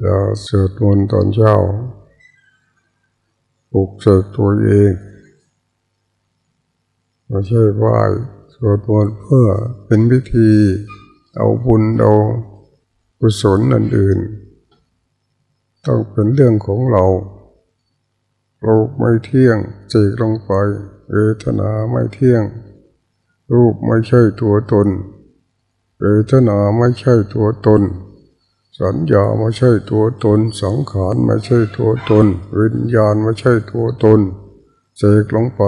อย่าสวดมนต์ตอนเช้าปลุกเสกตัวเองไม่ใช่ไหวสวดมนต์เพื่อเป็นพิธี เอาบุญเอากุศลอันอื่น ต้องเป็นเรื่องของเราโลกไม่เที่ยงเจกลงไปเวทนาไม่เที่ยง รูปไม่ใช่ตัวตนเวทนาไม่ใช่ตัวตน สัญญาไม่ใช่ตัวตน สังขารไม่ใช่ตัวตน วิญญาณไม่ใช่ตัวตนเสกลงไป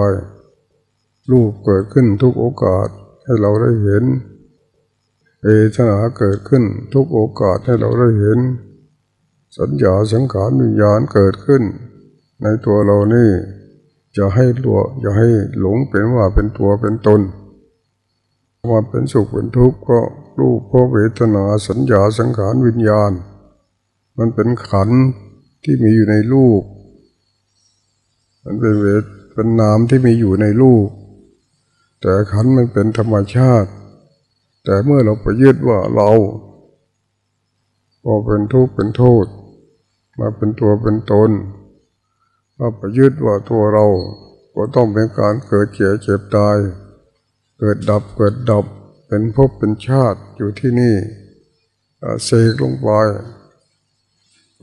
รูปเกิดขึ้นทุกโอกาสให้เราได้เห็นเวทนาเกิดขึ้นทุกโอกาสให้เราได้เห็น สัญญาสังขารวิญญาณเกิดขึ้น ในตัวเรานี่จะให้หลวจะให้หลงเป็นว่าเป็นตัวเป็นตนว่าเป็นสุขเป็นทุกข์ก็รูปเพราะเวทนาสัญญาสังขารวิญญาณ มันเป็นขันที่มีอยู่ในรูป มันเป็นเวทเป็นนามที่มีอยู่ในรูป แต่ขันมันเป็นธรรมชาติ แต่เมื่อเราไปยึดว่าเราพอเป็นทุกข์เป็นโทษ มาเป็นตัวเป็นตนถ้าไปยึดว่าตัวเรา ก็ต้องเป็นการเกิดเจ็บเจ็บตาย เกิดดับเกิดดับ เป็นภพเป็นชาติอยู่ที่นี่เสกลงไป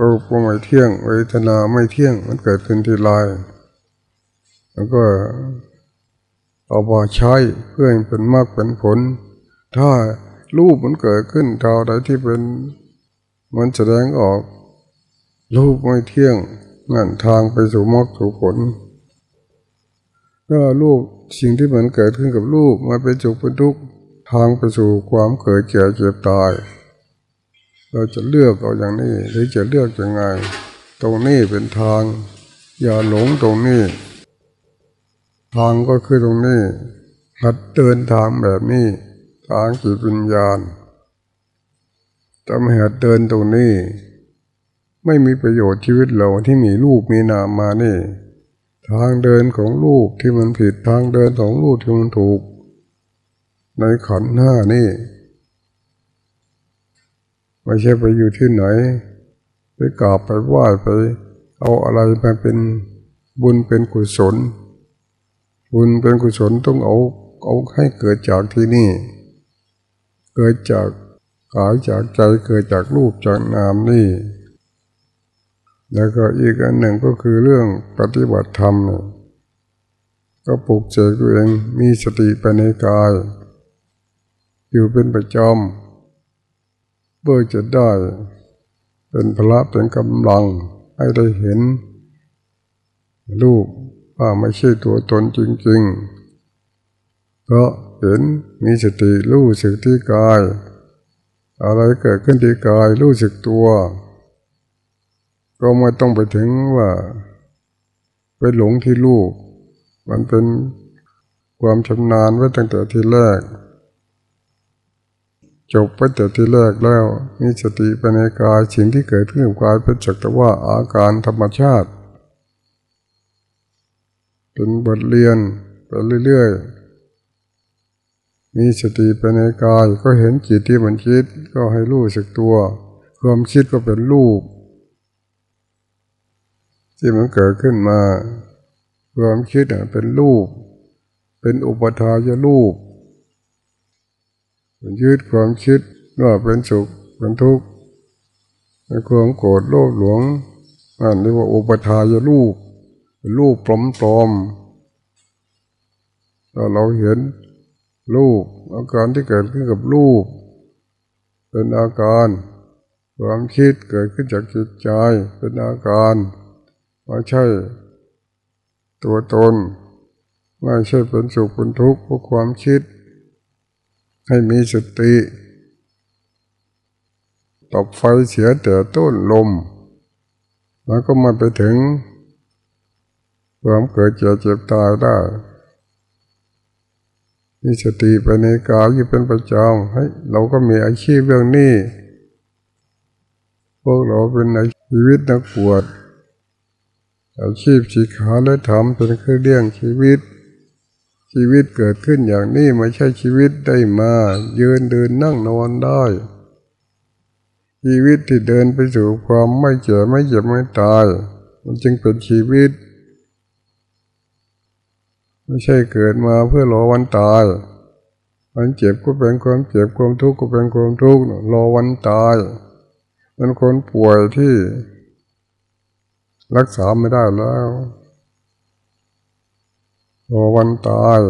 รูปก็ไม่เที่ยง เวทนาไม่เที่ยง มันเกิดขึ้นที่ลายแล้วก็เอามาใช้เพื่อให้เป็นมากเป็นผล ถ้ารูปมันเกิดขึ้นเท่าใดที่เป็น มันแสดงออก รูปไม่เที่ยงนั่นทางไปสู่มรรคสู่ผลก็รูปสิ่งที่มันเกิดขึ้นกับรูปมาเป็นจุกเป็นทุกข์ ทางไปสู่ความเกิดแก่เจ็บตาย เราจะเลือกเอาอย่างนี้หรือจะเลือกยังไง ตรงนี้เป็นทาง อย่าหลงตรงนี้ ทางก็คือตรงนี้หัดเดินทางแบบนี้ทางจิตวิญญาณถ้าไม่หัดเดินตรงนี้ ไม่มีประโยชน์ชีวิตเราที่มีรูปมีนามมานี่ ทางเดินของรูปที่มันผิดทางเดินของรูปที่มันถูก ในขันห้านี่ไม่ใช่ไปอยู่ที่ไหน ไปกราบไปไหว้ไป เอาอะไรมาเป็นบุญเป็นกุศล บุญเป็นกุศลต้องเอาเอาให้เกิดจากที่นี่ เกิดจากกายจากใจเกิดจากรูปจากนามนี่ แล้วก็อีกอันหนึ่งก็คือเรื่องปฏิบัติธรรม ก็ปลุกเสกตัวเองมีสติไปในกาย อยู่เป็นประจำเพื่อจะได้เป็นพละเป็นกำลังให้ได้เห็นรูปว่าไม่ใช่ตัวตนจริงๆก็เห็นมีสติรู้สึกที่กาย อะไรเกิดขึ้นที่กายรู้สึกตัว ก็ไม่ต้องไปถึงว่าไปหลงที่รูป มันเป็นความชำนาญไว้ตั้งแต่ทีแรก จบไปแต่ที่แรกแล้วมีสติไปในกายสิ่งที่เกิดขึ้นกายเป็นจักแต่ว่าอาการธรรมชาติ เป็นบทเรียนไปเรื่อยๆ มีสติไปในกายก็เห็นจิตที่มันคิดก็ให้รู้สึกตัว ความคิดก็เป็นรูป ที่มันเกิดขึ้นมา ความคิดเป็นรูป เป็นอุปทายรูป ยึดความคิดว่าเป็นสุขเป็นทุกข์ในความโกรธโลภหลวงนั่นเรียกว่าอุปทายรูปรูปปลอมๆถ้าเราเห็นรูปอาการที่เกิดขึ้นกับรูป เป็นอาการความคิดเกิดขึ้นจากจิตใจเป็นอาการไม่ใช่ ตัวตน ไม่ใช่เป็นสุขเป็นทุกข์เพราะความคิด ให้มีสติตบไฟเสียแต่ต้นลม แล้วก็มาไปถึงความเกิดเจ็บเจ็บตายได้มีสติไปในกายอยู่เป็นประจำให้เราก็มีอาชีพเรื่องนี้ พวกเราเป็นอาชีวิตนักปวดอาชีพสีขาและทำเป็นเครื่องเลี้ยงชีวิต ชีวิตเกิดขึ้นอย่างนี้ไม่ใช่ชีวิตได้มา ยืนเดินนั่งนอนได้ ชีวิตที่เดินไปสู่ความไม่เจ็บไม่เจ็บไม่ตาย มันจึงเป็นชีวิต ไม่ใช่เกิดมาเพื่อรอวันตายมันเจ็บก็เป็นความเจ็บความทุกข์ก็เป็นความทุกข์รอวันตาย มันคนป่วยที่รักษาไม่ได้แล้ว รอวันตาย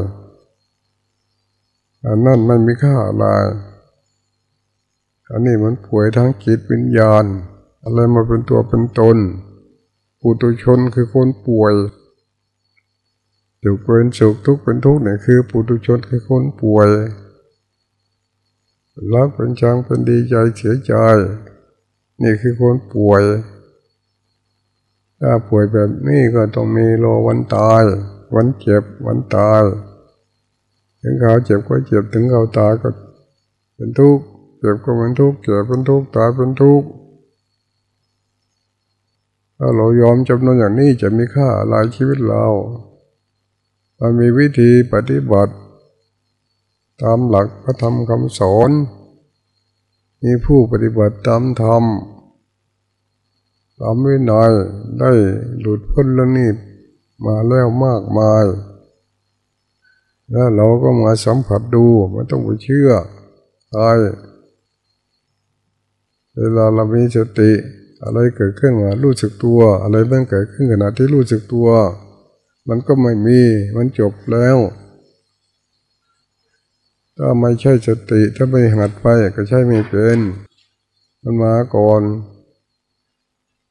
อันนั้นไม่มีค่าอะไร อันนี้มันป่วยทั้งจิตวิญญาณ อะไรมาเป็นตัวเป็นตนปุตุชนคือคนป่วยสุขเป็นสุขทุกข์เป็นทุกข์เนี่ยคือปุตุชนคือคนป่วยรักเป็นชังเป็นดีใจเสียใจ นี่คือคนป่วย ถ้าป่วยแบบนี้ก็ต้องมีรอวันตาย วันเจ็บวันตาย ถึงเขาเจ็บก็เจ็บถึงเขาตายก็เป็นทุกข์เจ็บก็เป็นทุกข์เจ็บเป็นทุกข์ตายเป็นทุกข์ถ้าเรายอมจำนวนอย่างนี้จะมีค่าหลายชีวิตเรามันมีวิธีปฏิบัติ ตามหลักพระธรรมคำสอนมีผู้ปฏิบัติตามธรรมตามวินัยได้หลุดพ้นแล้วนี่ มาแล้วมากมาย แล้วเราก็มาสัมผัสดูไม่ต้องไปเชื่อใครเวลาเรามีสติ อะไรเกิดขึ้นมารู้สึกตัว อะไรบ้างเกิดขึ้นขณะที่รู้สึกตัว มันก็ไม่มีมันจบแล้ว ถ้าไม่ใช่สติถ้าไม่หัดไปก็ใช่ไม่เป็น มันมาก่อน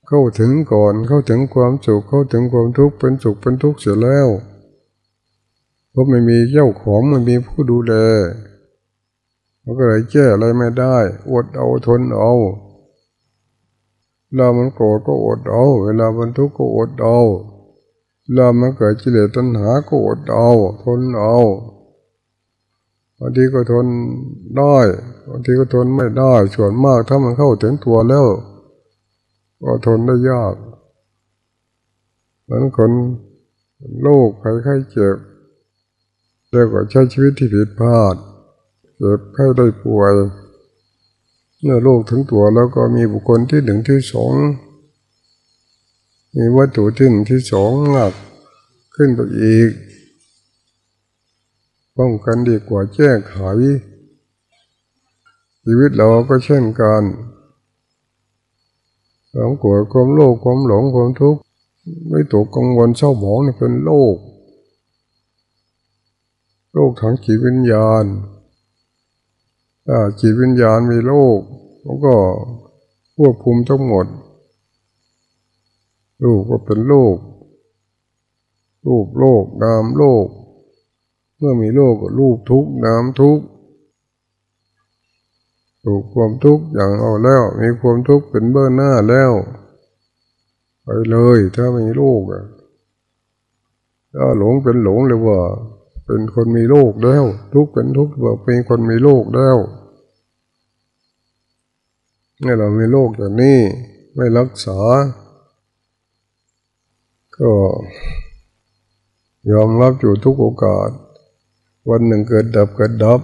เข้าถึงก่อนเข้าถึงความสุขเข้าถึงความทุกข์เป็นสุขเป็นทุกข์เสียแล้วเพราะไม่มีเจ้าของไม่มีผู้ดูแลมันก็เลยแก้อะไรไม่ได้ อดเอาทนเอาเวลามันโกรธก็อดเอา เวลามันทุกข์ก็อดเอาเวลามันเกิดจิเลตัณหาก็อดเอาทนเอาบางทีก็ทนได้บางทีก็ทนไม่ได้ส่วนมากถ้ามันเข้าถึงตัวแล้ว ก็ทนได้ยากเหมือนคนโรคใครใครเจ็บเจ็บก็ใช้ชีวิตที่ผิดพลาด เจ็บไข้ได้ป่วย เมื่อโรคถึงตัวแล้วก็มีบุคคลที่หนึ่งที่สองมีวัตถุที่หนึ่งที่สองหนักขึ้นไปอีก ป้องกันดีกว่าแก้งไขชีวิตเราก็เช่นกัน ความกลัวความโลภความหลงความทุกข์ไม่ตกกังวลเศร้าหมองนี่เป็นโลก โลกทางจิตวิญญาณถ้าจิตวิญญาณมีโลกมันก็ควบคุมทั้งหมดลูกก็เป็นโลก รูปโลกนามโลก เมื่อมีโลกก็รูปทุกนามทุก ถูกความทุกข์อย่างเอาแล้ว มีความทุกข์เป็นเบื้องหน้าแล้วไปเลยถ้ามีโลกถ้าหลงเป็นหลงเลยว่า เป็นคนมีโรคแล้ว ทุกเป็นทุกบอกเป็นคนมีโรคแล้วเนี่ยเรามีโรคอย่างนี้ไม่รักษา ก็ยอมรับอยู่ทุกโอกาส วันหนึ่งเกิดดับเกิดดับ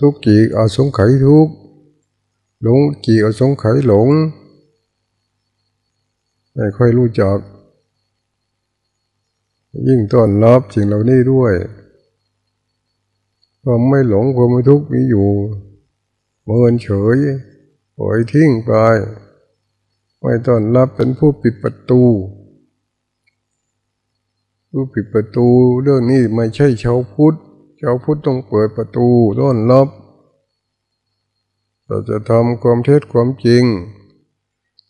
ทุกกี่อาสงไขทุกหลงกี่อาสงไขหลง ไม่ค่อยรู้จัก ยิ่งต้อนรับสิ่งเหล่านี้ด้วยความไม่หลงความไม่ทุกข์มีอยู่เมินเฉยปล่อยทิ้งไปไม่ต้อนรับเป็นผู้ปิดประตู ผู้ปิดประตูเรื่องนี้ไม่ใช่ชาวพุทธ ชาวพุทธต้องเปิดประตูต้อนรับเราจะทำความเท็จความจริง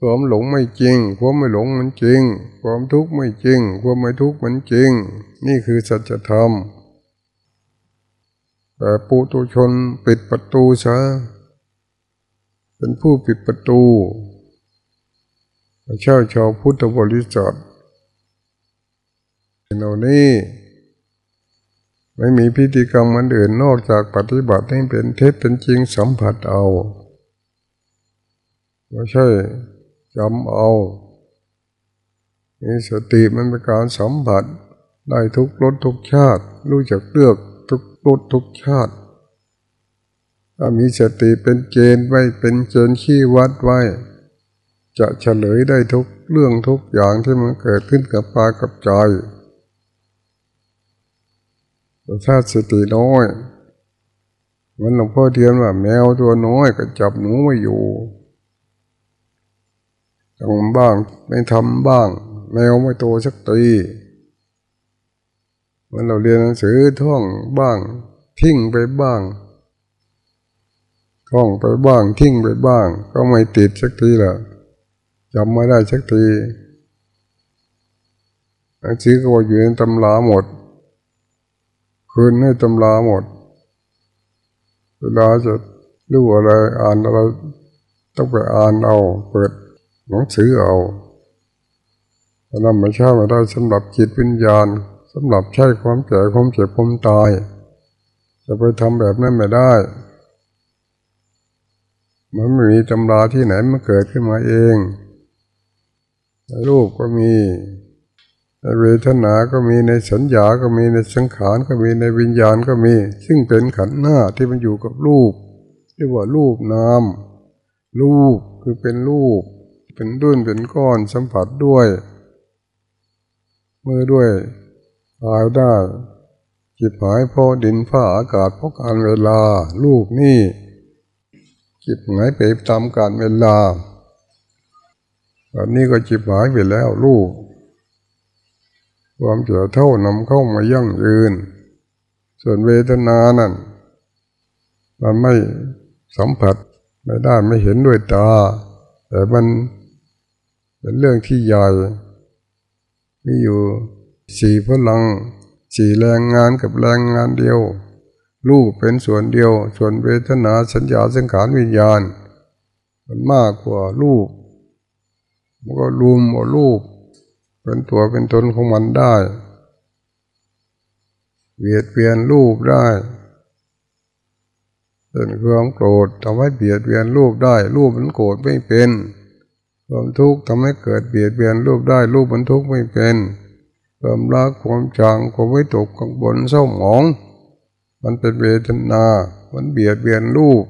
ความหลงไม่จริง ความไม่หลงมันจริง ความทุกข์ไม่จริง ความไม่ทุกข์มันจริง นี่คือสัจธรรมแต่ปุตุชนปิดประตูซะเป็นผู้ปิดประตูเช่าชาวพุทธบริษัทเหล่านี้ ไม่มีพิธีกรรมมันอื่นนอกจากปฏิบัติให้เป็นเท็จเป็นจริงสัมผัสเอาไม่ใช่จำเอามีสติมันเป็นการสัมผัสได้ทุกรสทุกชาติ รู้จักเลือกทุกรสทุกชาติ ถ้ามีสติเป็นเกณฑ์ไว้เป็นเกณฑ์ขี้วัดไว้ จะเฉลยได้ทุกเรื่องทุกอย่างที่มันเกิดขึ้นกับปากับใจ แต่ถ้าสติน้อยมันหลวงพ่อเทียนว่าแมวตัวน้อยก็จับหนูไม่อยู่ทำบ้างไม่ทำบ้าง แมวไม่โตสักตีมันเราเรียนหนังสือท่องบ้าง ทิ้งไปบ้างท่องไปบ้าง ทิ้งไปบ้าง ก็ไม่ติดสักทีละจำไม่ได้สักทีหนังสือก็อยู่ในตำราหมด คืนให้ตำราหมด เวลาจะรู้อะไรอ่านอะไรต้องไปอ่านเอา เปิดหนังสือเอาเพราะนั้นไม่ใช่ไม่ได้สำหรับจิตวิญญาณสำหรับใช้ความแก่ความเจ็บความตาย จะไปทำแบบนั้นไม่ได้ มันไม่มีตำราที่ไหนมันเกิดขึ้นมาเองรูปก็มี เวทนาก็มีในสัญญาก็มีในสังขารก็มีในวิญญาณก็มี ซึ่งเป็นขันธ์หน้าที่มันอยู่กับรูปเรียกว่ารูปนามรูปคือเป็นรูป เป็นดุนเป็นก้อนสัมผัสด้วยมือด้วยตายได้จิบหายเพราะดินผ้าอากาศเพราะการเวลาลูกนี่จิบหายไปตามการเวลาตอนนี้ก็จิบหายไปแล้วลูก ความเจือเท่านำเข้ามายั่งยืน ส่วนเวทนานั่น มันไม่สัมผัสไม่ได้ไม่เห็นด้วยตา แต่มันเป็นเรื่องที่ใหญ่มีอยู่สี่พลังสี่แรงงานกับแรงงานเดียว รูปเป็นส่วนเดียว ส่วนเวทนาสัญญาสังขารวิญญาณ มันมากกว่ารูปมันก็รวมว่ารูป เป็นตัวเป็นตนของมันได้เบียดเบียนรูปได้เป็นความโกรธทำให้เบียดเบียนรูปได้ รูปมันโกรธไม่เป็นความทุกข์ทำให้เกิดเบียดเบียนรูปได้รูปมันทุกข์ไม่เป็นความรักความจังความไม่ตกกังวลเศร้าหมอง มันเป็นเวทนา มันเบียดเบียนรูป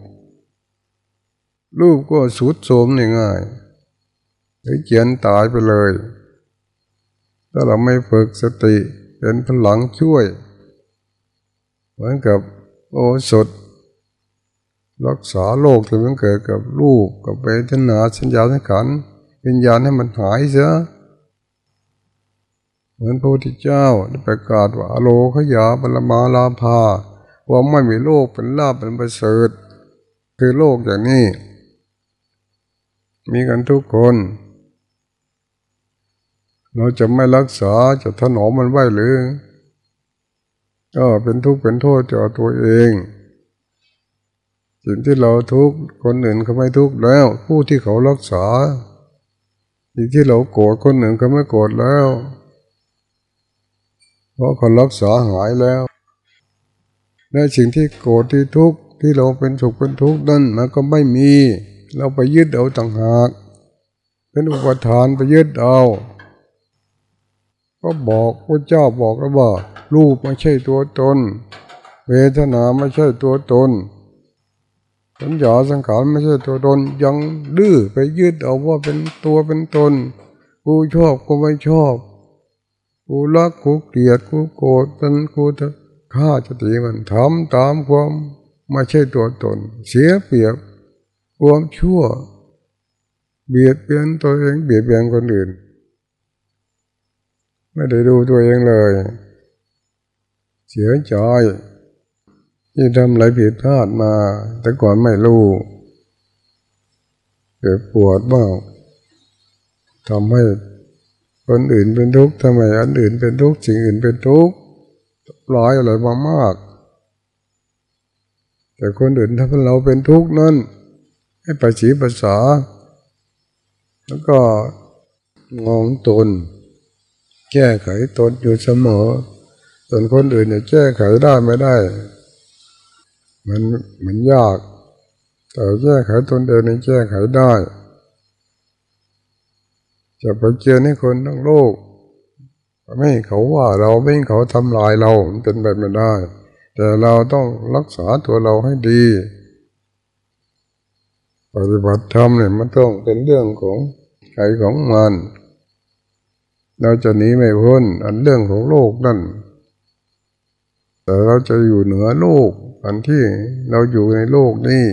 รูปก็สุดโทมง่ายหรือเจียนตายไปเลย ถ้าเราไม่ฝึกสติเป็นพลังช่วย เหมือนกับโอสถ รักษาโรคที่มันเกิดกับรูปกับเวทนาสัญญาสังขารวิญญาณให้มันหายเสียเหมือนพระพุทธเจ้าได้ประกาศว่าอโลขยาบรมาลาภาว่าไม่มีโลกเป็นลาบเป็นประเสริฐ คือโลกอย่างนี้ มีกันทุกคน เราจะไม่รักษาจะถนอมมันไว้หรือ ก็เป็นทุกข์เป็นโทษต่อตัวเอง สิ่งที่เราทุกข์คนอื่นเขาไม่ทุกข์แล้ว ผู้ที่เขารักษา สิ่งที่เราโกรธคนอื่นเขาไม่โกรธแล้ว เพราะเขารักษาหายแล้วและสิ่งที่โกรธที่ทุกข์ที่เราเป็นสุขเป็นทุกข์นั่นมันก็ไม่มี เราไปยึดเอาต่างหาก เป็นอุปทานไปยึดเอา ก็บอกพระเจ้าบอกแล้วว่า รูปไม่ใช่ตัวตน เวทนาไม่ใช่ตัวตนสัญญาสังขารไม่ใช่ตัวตนยังดื้อไปยึดเอาว่าเป็นตัวเป็นตนกูชอบกูไม่ชอบกูรักกูเกลียดกูโกรธเป็นกูจะฆ่าจะตีมันทำตามความไม่ใช่ตัวตน เสียเปรียบความชั่ว เบียดเบียนตัวเองเบียดเบียนคนอื่น ไม่ได้ดูตัวเองเลย เสียใจที่ทำอะไรผิดพลาดมา แต่ก่อนไม่รู้เกิดปวดบ้างทำให้คนอื่นเป็นทุกข์ทำไมอันอื่นเป็นทุกข์สิ่งอื่นเป็นทุกข์ร้ายอะไรมามาก แต่คนอื่นถ้าเราเป็นทุกข์นั้นให้ไปสีภาษา แล้วก็งงตน แก้ไขตนอยู่เสมอ ส่วนคนอื่นเนี่ยแก้ไขได้ไม่ได้ มันมันยาก แต่แก้ไขตนเองนี่แก้ไขได้ จะไปเจอในคนทั้งโลก ไม่เขาว่าเราไม่เขาทำลายเราเป็นไปไม่ได้ แต่เราต้องรักษาตัวเราให้ดี ปฏิบัติธรรมเนี่ยมันต้องเป็นเรื่องของใครของมัน เราจะหนีไม่พ้นอันเรื่องของโลกนั่น แต่เราจะอยู่เหนือโลก อันที่เราอยู่ในโลกนี้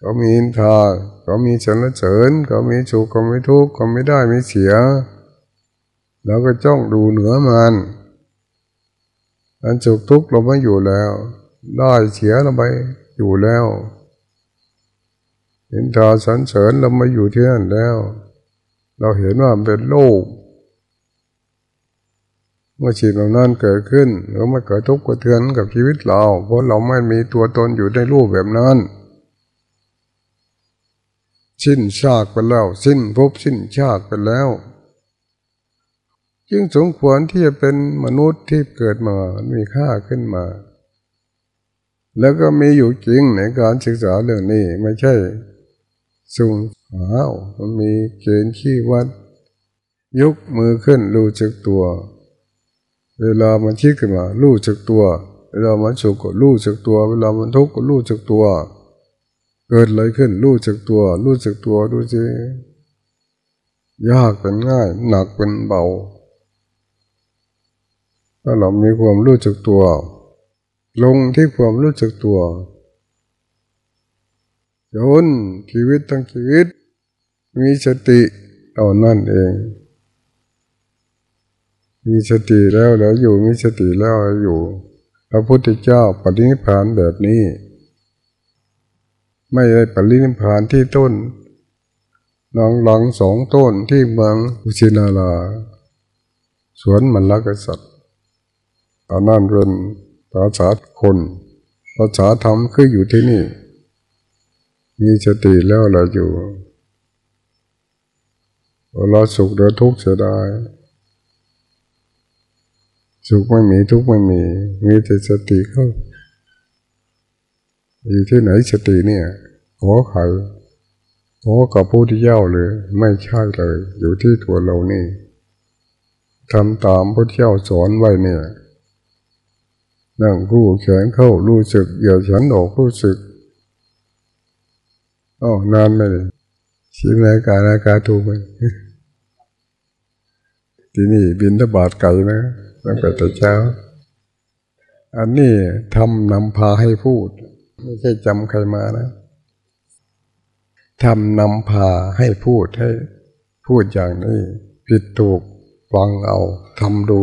ก็มีอินทาก็มีสรรเสริญก็มีสุขก็มีทุกข์ก็ไม่ได้ไม่เสียเราก็จ้องดูเหนือมันอันสุขทุกข์เราไม่อยู่แล้ว ได้เสียเราไปอยู่แล้วอินทาสรรเสริญเรามาอยู่ที่นั่นแล้ว เราเห็นว่าเป็นโลกเมื่อสิ่งเหล่านั้นเกิดขึ้นเราไม่เกิดทุกข์กระเทือนกับชีวิตเรา เพราะเราไม่มีตัวตนอยู่ในรูปแบบนั้น สิ้นชาติไปแล้ว สิ้นภพสิ้นชาติไปแล้ว จึงสมควรที่จะเป็นมนุษย์ที่เกิดมามีค่าขึ้นมา แล้วก็มีอยู่จริงในการศึกษาเรื่องนี้ไม่ใช่สุ่ม หาวมันมีเกณฑ์ขี้วัด ยกมือขึ้นรู้จักตัว เวลามันชี้ขึ้นมารู้จักตัว เวลามันสุขก็รู้จักตัว เวลามันทุกข์ก็รู้จักตัว เกิดอะไรขึ้นรู้จักตัว รู้จักตัวดูสิยากเป็นง่าย หนักเป็นเบา ถ้าเรามีความรู้จักตัว ลงที่ความรู้จักตัวจนชีวิตทั้งชีวิต มีสติเอานั่นเอง มีสติแล้วแล้วอยู่มีสติแล้วอยู่ พระพุทธเจ้าปฏิญพานแบบนี้ ไม่ได้ปรินิพานที่ต้นนองหลังสองต้นที่เมืองอุชินาลา สวนมันลกษัตริย์ตอนนั้นเป็นภาษาคนภาษาธรรมคืออยู่ที่นี่ มีสติแล้วเราอยู่ เราสุขเราทุกข์เสียดายสุขไม่มีทุกข์ไม่มี มีแต่สติเขาอยู่ที่ไหนสติเนี่ยขอใครขอกับผู้ที่เย้าเลย ไม่ใช่เลย อยู่ที่ตัวเรานี่ทำตามพระเจ้าสอนไว้เนี่ยนั่งรู้แขนเข้ารู้สึกเหยียดฉันออกรู้สึกอ๋อนานไหมเลยชิมนาการนาการถูกไหม ที่นี่บินทบาทไก่นะตั้งแต่แต่เช้า อันนี้ทำนำพาให้พูด ไม่ใช่จำใครมานะทำนำพาให้พูดให้พูดอย่างนี้ผิดถูกฟังเอาทำดู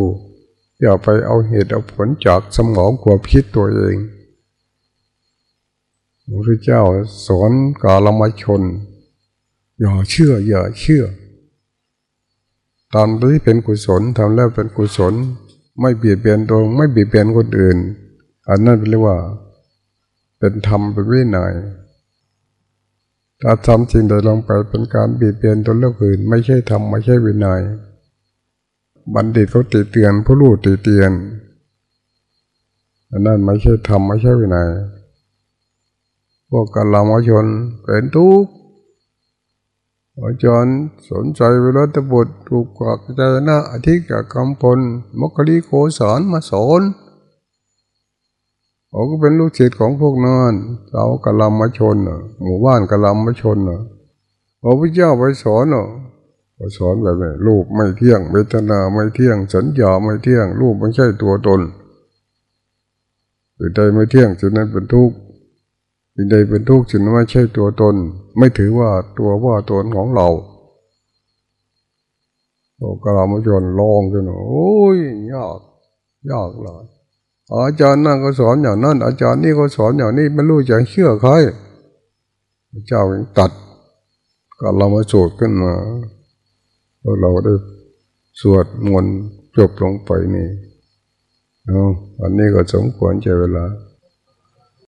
อย่าไปเอาเหตุเอาผลจากสมองความคิดตัวเองพระเจ้าสอนกาลมชน อย่าเชื่อ อย่าเชื่อ ตอนที่เป็นกุศลทำแล้วเป็นกุศล ไม่เบียดเบียนตรงไม่เบียดเบียนคนอื่น อันนั้นเรียกว่า เป็นธรรมเป็นวินัยถ้าทำจริงใดลงไปเป็นการบีบเบียนตัวเลือกอื่น ไม่ใช่ธรรมไม่ใช่วินัยบัณฑิตเขาติเตียนผู้รู้ติเตียนอันนั้นไม่ใช่ธรรมไม่ใช่วินัยพวกกัลามชนเป็นทุกข์ อาจารย์สนใจเวลาตบุตรถูกกวักใจนะอธิกกรรมพลมกรีโคสอนมาสอนเขาก็เป็นลูกศิษย์ของพวกนั้นเรากะลำมาชนหมู่บ้านกะลำมาชนพระพุทธเจ้าไปสอนเนาะสอนแบบนี้รูปไม่เที่ยงเวทนาไม่เที่ยง สัญญาไม่เที่ยง รูปไม่ใช่ตัวตนหรือใดไม่เที่ยงสิ่งนั้นเป็นทุกข์ สิ่งใดเป็นทุกข์สิ่งนั้นไม่ใช่ตัวตน ไม่ถือว่าตัวว่าตนของเราโอกะลำมชนลองกันโอ้ยยากยากเลยอาจารย์นั่นก็สอนอย่างนั้น อาจารย์นี่ก็สอนอย่างนี้ไม่รู้จะเชื่อใครเจ้าตัดก็เรามาสวดขึ้นมาเราได้สวดมนต์จบลงไปนี่อันนี้ก็สมควรใจเวลา